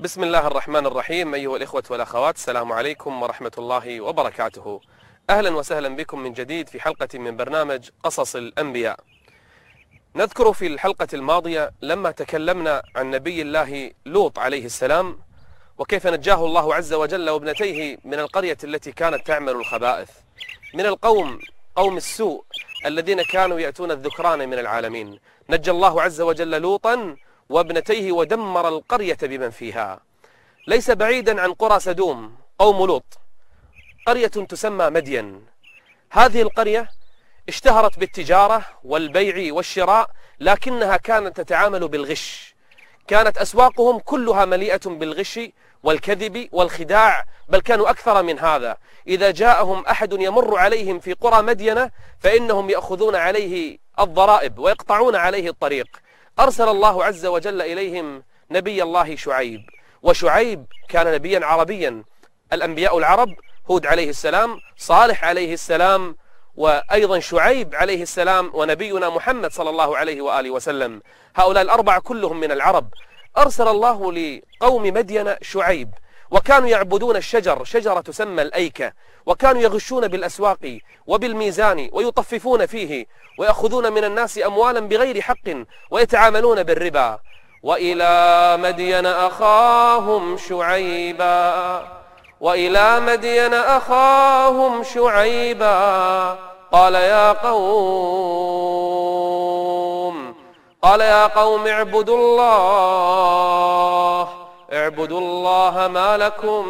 بسم الله الرحمن الرحيم أيها الإخوة والأخوات السلام عليكم ورحمة الله وبركاته. أهلا وسهلا بكم من جديد في حلقة من برنامج قصص الأنبياء. نذكر في الحلقة الماضية لما تكلمنا عن نبي الله لوط عليه السلام وكيف نجاه الله عز وجل وابنتيه من القرية التي كانت تعمل الخبائث من القوم قوم السوء الذين كانوا يأتون الذكران من العالمين. نجى الله عز وجل لوطا وابنتيه ودمر القرية بمن فيها. ليس بعيدا عن قرى سدوم قوم لوط. قرية تسمى مدين. هذه القرية اشتهرت بالتجارة والبيع والشراء لكنها كانت تتعامل بالغش. كانت أسواقهم كلها مليئة بالغش والكذب والخداع بل كانوا أكثر من هذا. إذا جاءهم أحد يمر عليهم في قرى مدينة فإنهم يأخذون عليه الضرائب ويقطعون عليه الطريق. أرسل الله عز وجل إليهم نبي الله شعيب وشعيب كان نبيا عربيا. الأنبياء العرب هود عليه السلام صالح عليه السلام وأيضا شعيب عليه السلام ونبينا محمد صلى الله عليه وآله وسلم. هؤلاء الأربعة كلهم من العرب. أرسل الله لقوم مدين شعيب. وكانوا يعبدون الشجر شجرة تسمى الأيكة وكانوا يغشون بالأسواق وبالميزان ويطففون فيه ويأخذون من الناس أموالا بغير حق ويتعاملون بالربا. وإلى مدين أخاهم شعيبا وإلى مدين أخاهم شعيبا. قال يا قوم قال يا قوم اعبدوا الله. اعبدوا الله ما لكم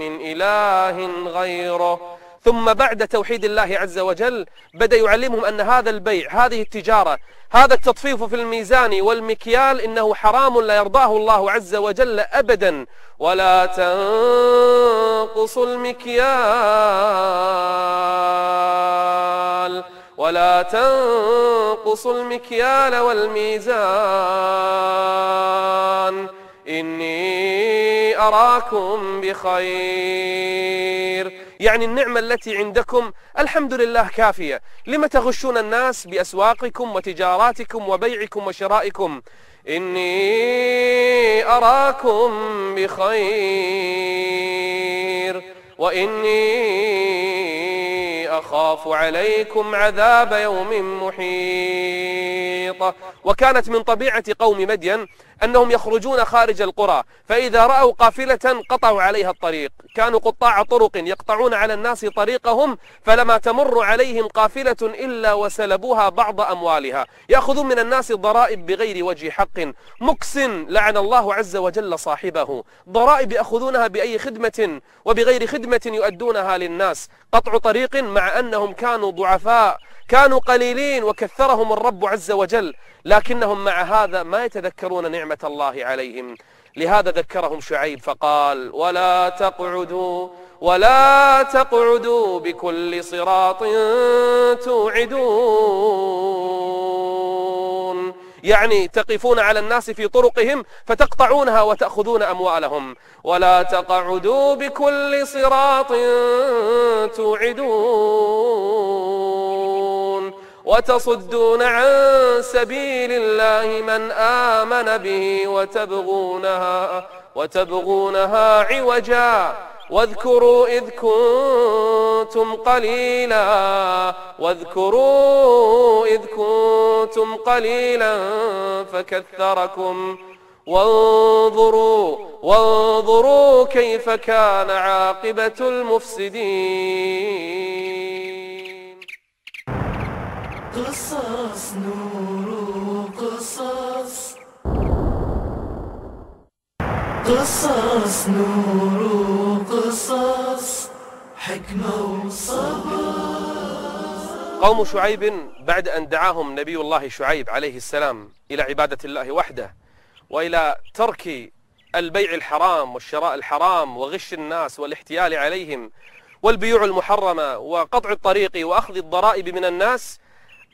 من إله غيره. ثم بعد توحيد الله عز وجل بدأ يعلمهم أن هذا البيع هذه التجارة هذا التطفيف في الميزان والمكيال إنه حرام لا يرضاه الله عز وجل أبدا. ولا تنقصوا المكيال. ولا تنقصوا المكيال والميزان. إني أراكم بخير. يعني النعمة التي عندكم الحمد لله كافية. لم تغشون الناس بأسواقكم وتجاراتكم وبيعكم وشرائكم؟ إني أراكم بخير. وإني أخاف عليكم عذاب يوم محيط. وكانت من طبيعة قوم مدين أنهم يخرجون خارج القرى فإذا رأوا قافلة قطعوا عليها الطريق. كانوا قطاع طرق يقطعون على الناس طريقهم فلما تمر عليهم قافلة إلا وسلبوها بعض أموالها. يأخذون من الناس ضرائب بغير وجه حق. مكس لعن الله عز وجل صاحبه. ضرائب يأخذونها بأي خدمة وبغير خدمة يؤدونها للناس. قطع طريق مع أنهم كانوا ضعفاء. كانوا قليلين وكثرهم الرب عز وجل لكنهم مع هذا ما يتذكرون نعمة الله عليهم. لهذا ذكرهم شعيب فقال ولا تقعدوا ولا تقعدوا بكل صراط توعدون. يعني تقفون على الناس في طرقهم فتقطعونها وتأخذون أموالهم. ولا تقعدوا بكل صراط توعدون. وتصدون عن سبيل الله من آمن به وتبغونها وتبغونها عوجا واذكروا إذ كنتم قليلا واذكروا إذ كنتم قليلا فكثركم وانظروا وانظروا كيف كان عاقبة المفسدين قصص نور قصص قصص نور قصص حكمة وصبر. قوم شعيب بعد أن دعاهم نبي الله شعيب عليه السلام إلى عبادة الله وحده وإلى ترك البيع الحرام والشراء الحرام وغش الناس والاحتيال عليهم والبيوع المحرمة وقطع الطريق وأخذ الضرائب من الناس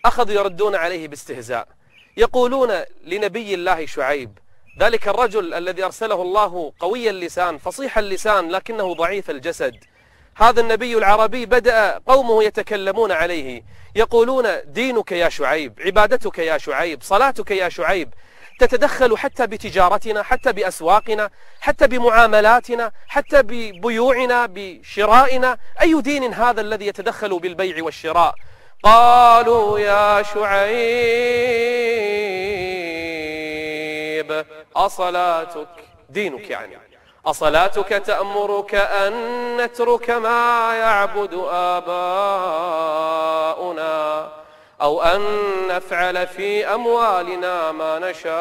أخذوا يردون عليه باستهزاء. يقولون لنبي الله شعيب ذلك الرجل الذي أرسله الله قوي اللسان فصيح اللسان لكنه ضعيف الجسد. هذا النبي العربي بدأ قومه يتكلمون عليه. يقولون دينك يا شعيب عبادتك يا شعيب صلاتك يا شعيب. تتدخل حتى بتجارتنا حتى بأسواقنا حتى بمعاملاتنا حتى ببيوعنا بشرائنا. أي دين هذا الذي يتدخل بالبيع والشراء؟ قالوا يا شعيب أصلاتك دينك يعني أصلاتك تأمرك أن نترك ما يعبد آباؤنا أو أن نفعل في أموالنا ما نشاء.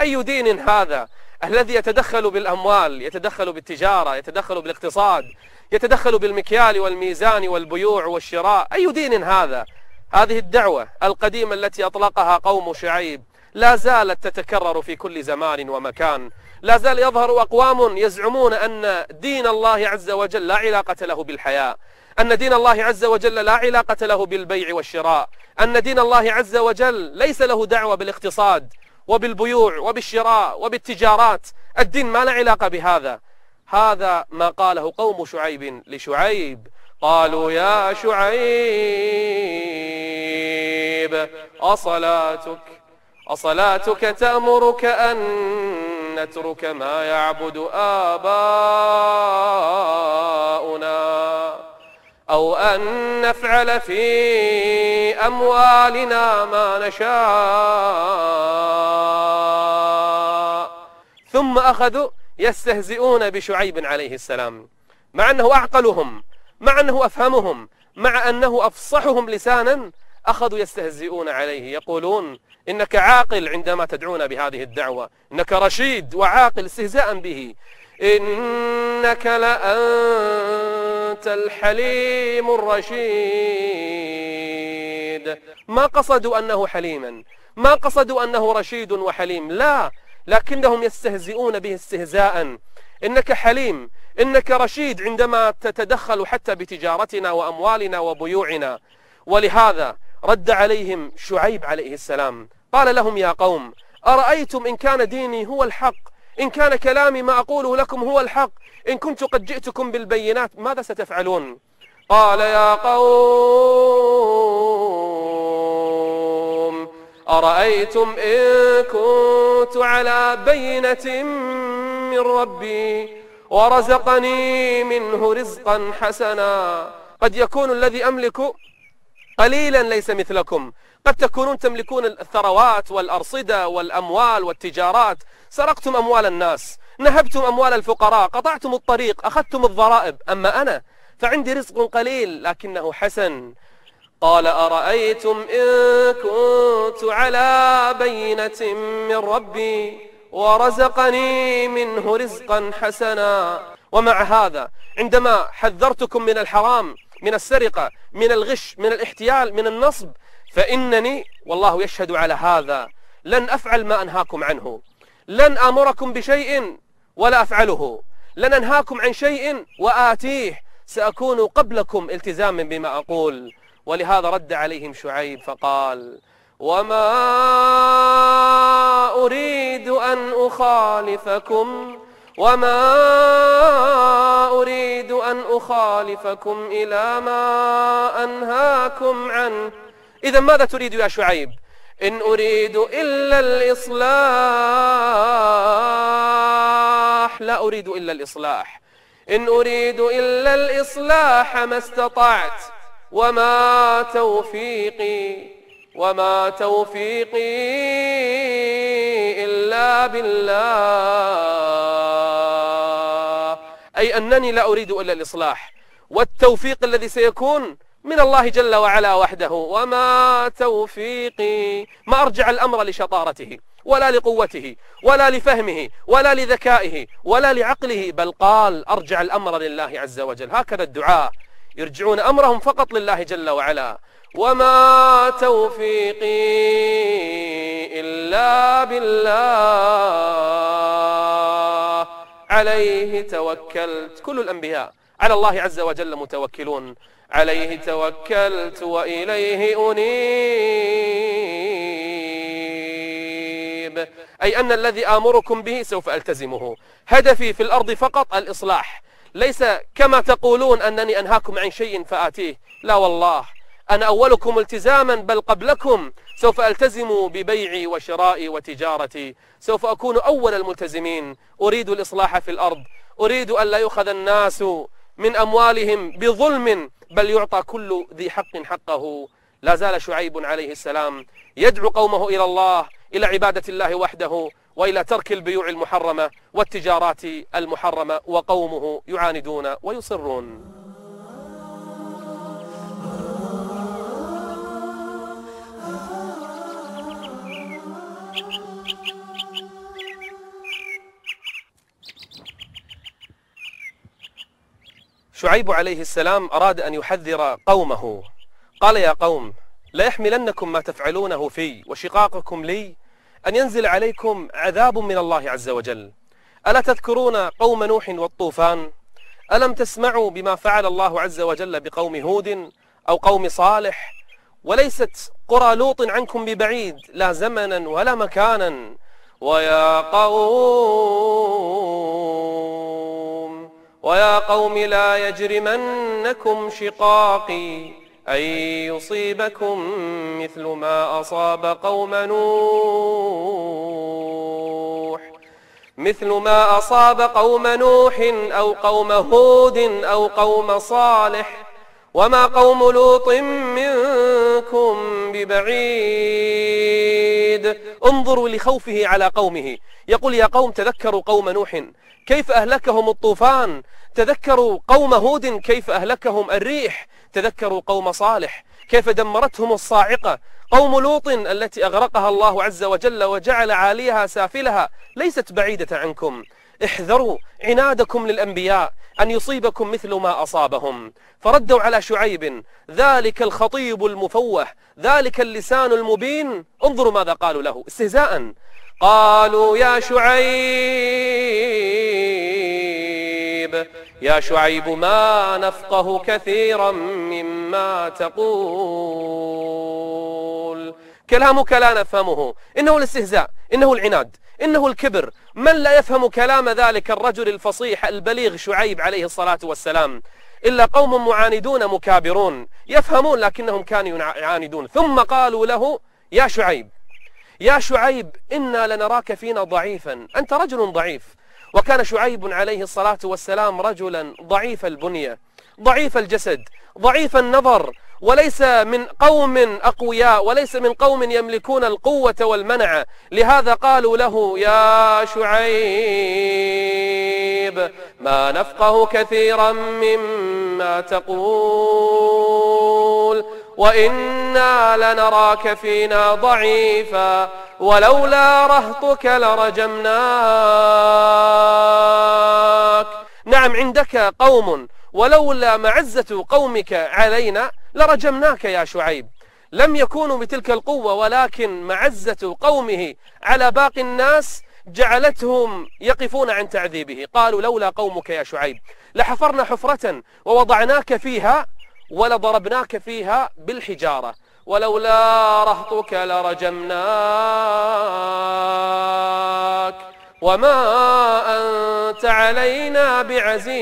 أي دين هذا الذي يتدخل بالأموال يتدخل بالتجارة يتدخل بالإقتصاد يتدخل بالمكيال والميزان والبيوع والشراء. أي دين هذا؟ هذه الدعوة القديمة التي أطلقها قوم شعيب. لا زالت تتكرر في كل زمان ومكان. لا زال يظهر أقوام يزعمون أن دين الله عز وجل لا علاقة له بالحياة. أن دين الله عز وجل لا علاقة له بالبيع والشراء. أن دين الله عز وجل ليس له دعوة بالاقتصاد وبالبيوع وبالشراء وبالتجارات. الدين ما له علاقة بهذا. هذا ما قاله قوم شعيب لشعيب. قالوا يا شعيب أصلاتك أصلاتك تأمرك أن نترك ما يعبد آباؤنا أو أن نفعل في أموالنا ما نشاء. ثم أخذوا يستهزئون بشعيب عليه السلام مع أنه أعقلهم مع أنه أفهمهم مع أنه أفصحهم لسانا أخذوا يستهزئون عليه يقولون إنك عاقل عندما تدعون بهذه الدعوة إنك رشيد وعاقل استهزاء به إنك لأنت الحليم الرشيد. ما قصدوا أنه حليما ما قصدوا أنه رشيد وحليم لا. لكنهم يستهزئون به استهزاء. إنك حليم إنك رشيد عندما تتدخل حتى بتجارتنا وأموالنا وبيوعنا. ولهذا رد عليهم شعيب عليه السلام. قال لهم يا قوم أرأيتم إن كان ديني هو الحق؟ إن كان كلامي ما أقوله لكم هو الحق؟ إن كنت قد جئتكم بالبينات ماذا ستفعلون؟ قال يا قوم أرأيتم إن كنت على بينة من ربي ورزقني منه رزقا حسنا. قد يكون الذي أملك قليلا ليس مثلكم. قد تكونون تملكون الثروات والأرصدة والأموال والتجارات. سرقتم أموال الناس نهبتم أموال الفقراء قطعتم الطريق أخذتم الضرائب. أما أنا فعندي رزق قليل لكنه حسن. قال أرأيتم إن كنت على بينة من ربي ورزقني منه رزقا حسنا ومع هذا عندما حذرتكم من الحرام من السرقة من الغش من الاحتيال من النصب فإنني والله يشهد على هذا لن أفعل ما أنهاكم عنه لن آمركم بشيء ولا أفعله لن أنهاكم عن شيء وآتيه سأكون قبلكم التزاما بما أقول. ولهذا رد عليهم شعيب فقال وما أريد أن أخالفكم وما أريد أن أخالفكم إلى ما أنهاكم عنه. إذا ماذا تريد يا شعيب؟ إن أريد إلا الإصلاح. لا أريد إلا الإصلاح. إن أريد إلا الإصلاح ما استطعت. وما توفيقي وما توفيقي إلا بالله. أي أنني لا أريد إلا الإصلاح. والتوفيق الذي سيكون من الله جل وعلا وحده. وما توفيقي ما أرجع الأمر لشطارته ولا لقوته ولا لفهمه ولا لذكائه ولا لعقله بل قال أرجع الأمر لله عز وجل. هكذا الدعاء. يرجعون أمرهم فقط لله جل وعلا. وما توفيقي إلا بالله. عليه توكلت كل الأنبياء. على الله عز وجل متوكلون. عليه توكلت وإليه أنيب. أي أن الذي آمركم به سوف ألتزمه. هدفي في الأرض فقط الإصلاح. ليس كما تقولون أنني أنهاكم عن شيء فآتيه. لا والله. أنا أولكم التزاما بل قبلكم سوف ألتزم ببيعي وشرائي وتجارتي. سوف أكون أول الملتزمين. أريد الإصلاح في الأرض. أريد أن لا يؤخذ الناس من أموالهم بظلم بل يعطى كل ذي حق حقه. لا زال شعيب عليه السلام يدعو قومه إلى الله إلى عبادة الله وحده. وإلى ترك البيوع المحرمة والتجارات المحرمة وقومه يعاندون ويصرون. شعيب عليه السلام أراد أن يحذر قومه. قال يا قوم لا يحملنكم ما تفعلونه في وشقاقكم لي أن ينزل عليكم عذاب من الله عز وجل. ألا تذكرون قوم نوح والطوفان؟ ألم تسمعوا بما فعل الله عز وجل بقوم هود أو قوم صالح؟ وليست قرى لوط عنكم ببعيد لا زمنا ولا مكانا. ويا قوم ويا قوم لا يجرمنكم شقاقي. أن يصيبكم مثل ما أصاب قوم نوح مثل ما أصاب قوم نوح أو قوم هود أو قوم صالح وما قوم لوط منكم ببعيد. انظروا لخوفه على قومه. يقول يا قوم تذكروا قوم نوح كيف أهلكهم الطوفان؟ تذكروا قوم هود كيف أهلكهم الريح؟ تذكروا قوم صالح كيف دمرتهم الصاعقة؟ قوم لوط التي أغرقها الله عز وجل وجعل عاليها سافلها ليست بعيدة عنكم. احذروا عنادكم للأنبياء أن يصيبكم مثل ما أصابهم. فردوا على شعيب ذلك الخطيب المفوه ذلك اللسان المبين. انظروا ماذا قالوا له استهزاء. قالوا يا شعيب يا شعيب ما نفقه كثيرا مما تقول. كلامك لا نفهمه. إنه الاستهزاء إنه العناد إنه الكبر. من لا يفهم كلام ذلك الرجل الفصيح البليغ شعيب عليه الصلاة والسلام؟ إلا قوم معاندون مكابرون. يفهمون لكنهم كانوا يعاندون. ثم قالوا له يا شعيب يا شعيب إنا لنراك فينا ضعيفا. أنت رجل ضعيف. وكان شعيب عليه الصلاة والسلام رجلا ضعيف البنية ضعيف الجسد ضعيف النظر وليس من قوم أقوياء وليس من قوم يملكون القوة والمنع. لهذا قالوا له يا شعيب ما نفقه كثيرا مما تقول وإنا لنراك فينا ضعيفا ولولا رهطك لرجمناك. نعم عندك قوم ولولا معزة قومك علينا لرجمناك يا شعيب. لم يكونوا بتلك القوة ولكن معزة قومه على باقي الناس جعلتهم يقفون عن تعذيبه. قالوا لولا قومك يا شعيب لحفرنا حفرة ووضعناك فيها ولضربناك فيها بالحجارة. ولولا رهطك لرجمناك. وما أنت علينا بعزيز.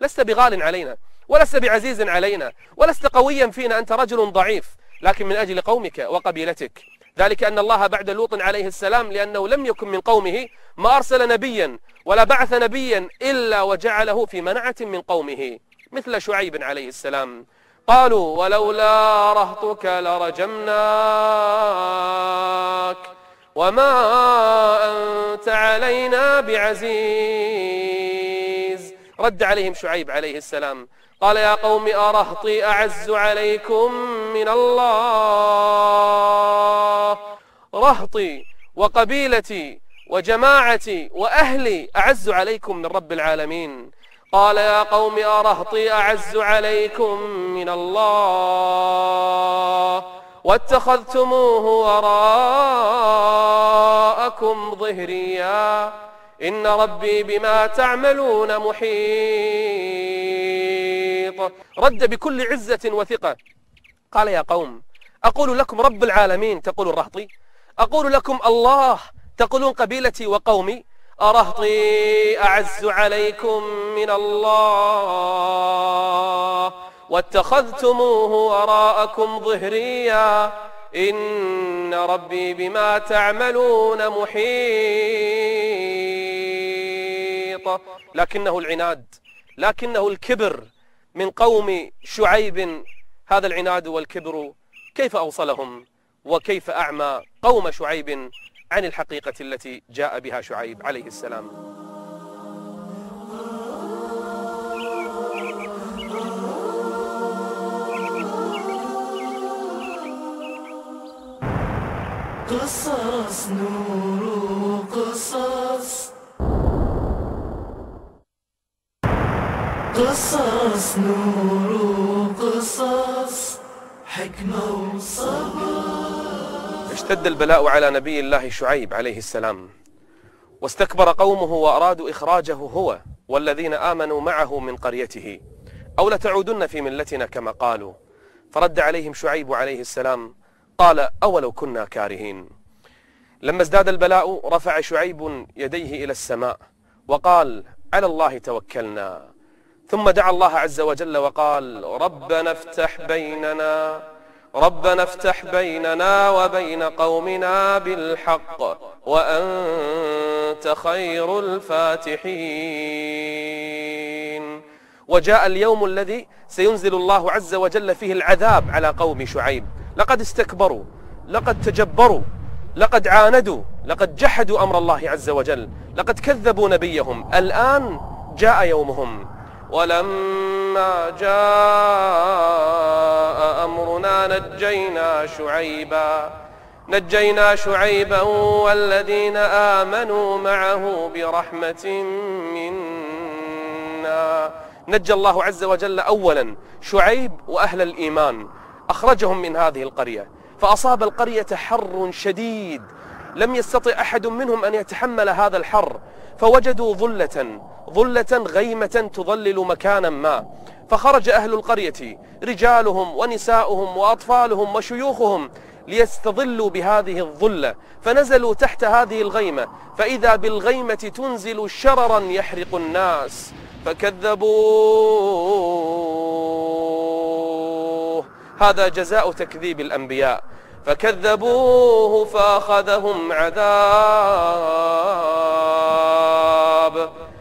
لست بغال علينا ولست بعزيز علينا ولست قويا فينا أنت رجل ضعيف. لكن من أجل قومك وقبيلتك. ذلك أن الله بعد لوط عليه السلام لأنه لم يكن من قومه ما أرسل نبيا ولا بعث نبيا إلا وجعله في منعة من قومه مثل شعيب عليه السلام. قالوا ولولا رهطك لرجمناك وما أنت علينا بعزيز. رد عليهم شعيب عليه السلام. قال يا قوم أرهطي أعز عليكم من الله. رهطي وقبيلتي وجماعتي وأهلي أعز عليكم من رب العالمين. قال يا قوم أرهطي أعز عليكم من الله واتخذتموه وراءكم ظهريا. إن ربي بما تعملون محيط. رد بكل عزة وثقة. قال يا قوم أقول لكم رب العالمين تقول الرهطي أقول لكم الله تقولون قبيلتي وقومي أرهطي أعز عليكم من الله. واتخذتموه وراءكم ظهريا. إن ربي بما تعملون محيط. لكنه العناد لكنه الكبر من قوم شعيب. هذا العناد والكبر كيف أوصلهم؟ وكيف أعمى قوم شعيب؟ عن الحقيقة التي جاء بها شعيب عليه السلام. قصص نور قصص قصص نور قصص حكمة وصبر. اشتد البلاء على نبي الله شعيب عليه السلام. واستكبر قومه وأرادوا إخراجه هو والذين آمنوا معه من قريته. أو لتعودن في ملتنا كما قالوا. فرد عليهم شعيب عليه السلام قال أولو كنا كارهين. لما ازداد البلاء رفع شعيب يديه إلى السماء وقال على الله توكلنا. ثم دعا الله عز وجل وقال ربنا افتح بيننا ربنا افتح بيننا وبين قومنا بالحق وأنت خير الفاتحين. وجاء اليوم الذي سينزل الله عز وجل فيه العذاب على قوم شعيب. لقد استكبروا لقد تجبروا لقد عاندوا لقد جحدوا أمر الله عز وجل لقد كذبوا نبيهم. الآن جاء يومهم. ولما جاء أمرنا نجينا شعيبا نجينا شعيبا والذين آمنوا معه برحمة منا. نجى الله عز وجل أولا شعيب وأهل الإيمان أخرجهم من هذه القرية. فأصاب القرية حر شديد لم يستطع أحد منهم أن يتحمل هذا الحر فوجدوا ظلة ظلة غيمة تظلل مكانا ما. فخرج أهل القرية رجالهم ونساؤهم وأطفالهم وشيوخهم ليستظلوا بهذه الظلة فنزلوا تحت هذه الغيمة فإذا بالغيمة تنزل شررا يحرق الناس فكذبوه. هذا جزاء تكذيب الأنبياء فكذبوه فأخذهم عذاب.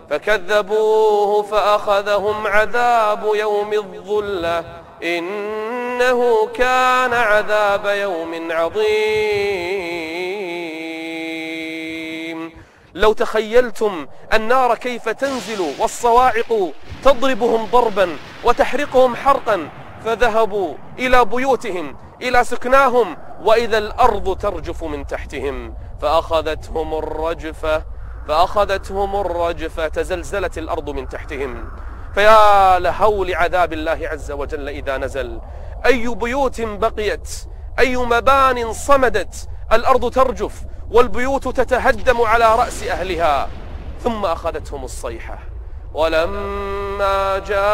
فكذبوه فأخذهم عذاب يوم الظلة إنه كان عذاب يوم عظيم. لو تخيلتم النار كيف تنزل والصواعق تضربهم ضربا وتحرقهم حرقا فذهبوا إلى بيوتهم إلى سكناهم وإذا الأرض ترجف من تحتهم فأخذتهم الرجفة فأخذتهم الرجفة تزلزلت الأرض من تحتهم. فيا لهول عذاب الله عز وجل إذا نزل. أي بيوت بقيت أي مبان صمدت الأرض ترجف والبيوت تتهدم على رأس أهلها. ثم أخذتهم الصيحة. ولما جاء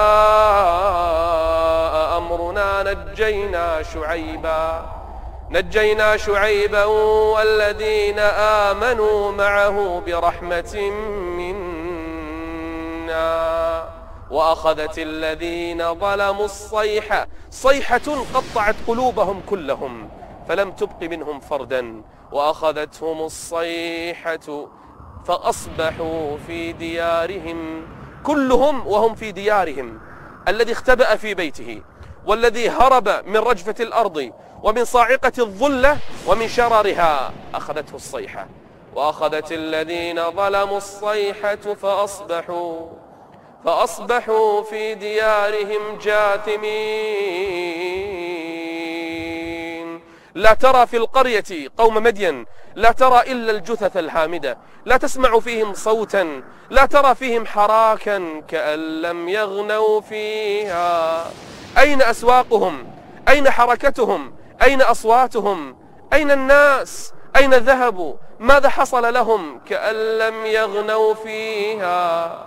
أمرنا نجينا شعيبا. نجينا شعيبا والذين آمنوا معه برحمة منا. وأخذت الذين ظلموا الصيحة صيحة قطعت قلوبهم كلهم فلم تبق منهم فردا. وأخذتهم الصيحة فأصبحوا في ديارهم. كلهم وهم في ديارهم. الذي اختبأ في بيته. والذي هرب من رجفة الأرض ومن صاعقة الظلة ومن شررها أخذته الصيحة. وأخذت الذين ظلموا الصيحة فأصبحوا فأصبحوا في ديارهم جاثمين. لا ترى في القرية قوم مدين لا ترى إلا الجثث الهامدة. لا تسمع فيهم صوتا لا ترى فيهم حراكا كأن لم يغنوا فيها. أين أسواقهم؟ أين حركتهم؟ أين أصواتهم؟ أين الناس؟ أين ذهبوا ماذا حصل لهم كأن لم يغنوا فيها؟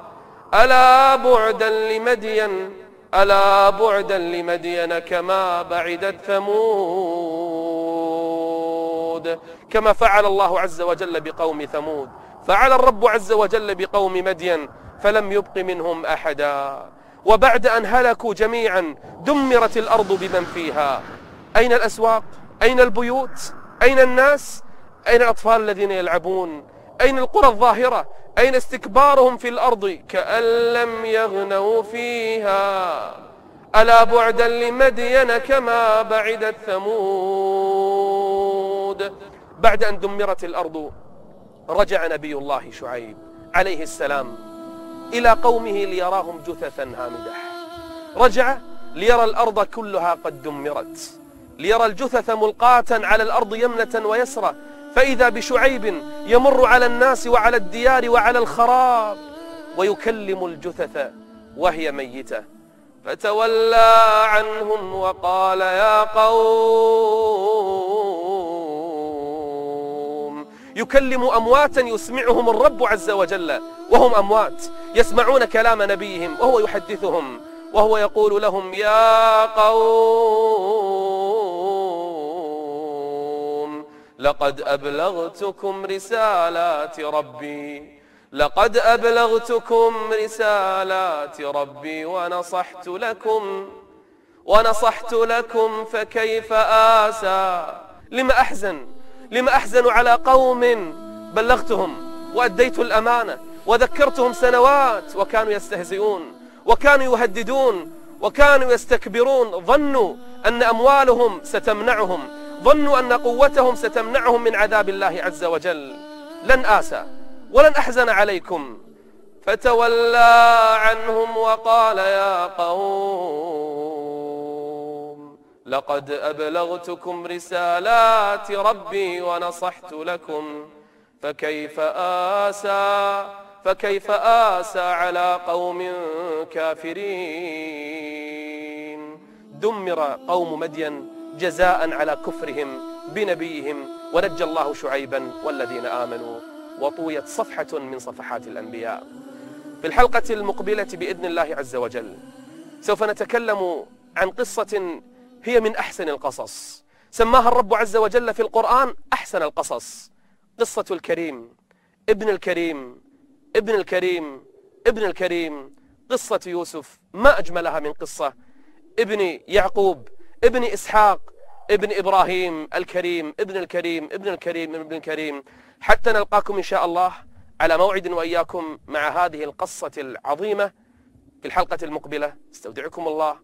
ألا بعدا لمدين؟ ألا بعدا لمدين كما بعدت ثمود؟ كما فعل الله عز وجل بقوم ثمود. فعل الرب عز وجل بقوم مدين فلم يبق منهم أحدا. وبعد أن هلكوا جميعا دمرت الأرض بمن فيها أين الأسواق؟ أين البيوت؟ أين الناس؟ أين الأطفال الذين يلعبون؟ أين القرى الظاهرة؟ أين استكبارهم في الأرض كأن لم يغنوا فيها ألا بعدا لمدين كما بعدت ثمود بعد أن دمرت الأرض رجع نبي الله شعيب عليه السلام إلى قومه ليراهم جثثا هامدة. رجع ليرى الأرض كلها قد دمرت. ليرى الجثث ملقاة على الأرض يمنة ويسرى. فإذا بشعيب يمر على الناس وعلى الديار وعلى الخراب ويكلم الجثث وهي ميتة. فتولى عنهم وقال يا قوم يكلم أمواتا يسمعهم الرب عز وجل وهم أموات يسمعون كلام نبيهم وهو يحدثهم وهو يقول لهم يا قوم لقد أبلغتكم رسالات ربي لقد أبلغتكم رسالات ربي ونصحت لكم ونصحت لكم فكيف آسى لما أحزن؟ لما أحزن على قوم بلغتهم وأديت الأمانة وذكرتهم سنوات وكانوا يستهزئون وكانوا يهددون وكانوا يستكبرون ظنوا أن أموالهم ستمنعهم ظنوا أن قوتهم ستمنعهم من عذاب الله عز وجل. لن آسى ولن أحزن عليكم. فتولى عنهم وقال يا قوم لقد أبلغتكم رسالات ربي ونصحت لكم فكيف آسى فكيف آسى على قوم كافرين؟ دمر قوم مدين جزاء على كفرهم بنبيهم ونجى الله شعيبا والذين آمنوا وطويت صفحة من صفحات الأنبياء. في الحلقة المقبلة بإذن الله عز وجل سوف نتكلم عن قصة هي من أحسن القصص. سماها الرب عز وجل في القرآن أحسن القصص. قصة الكريم ابن الكريم ابن الكريم ابن الكريم. قصة يوسف ما أجملها من قصة. ابن يعقوب ابن إسحاق ابن إبراهيم الكريم ابن الكريم ابن الكريم ابن الكريم. حتى نلقاكم إن شاء الله على موعد وإياكم مع هذه القصة العظيمة في الحلقة المقبلة. استودعكم الله.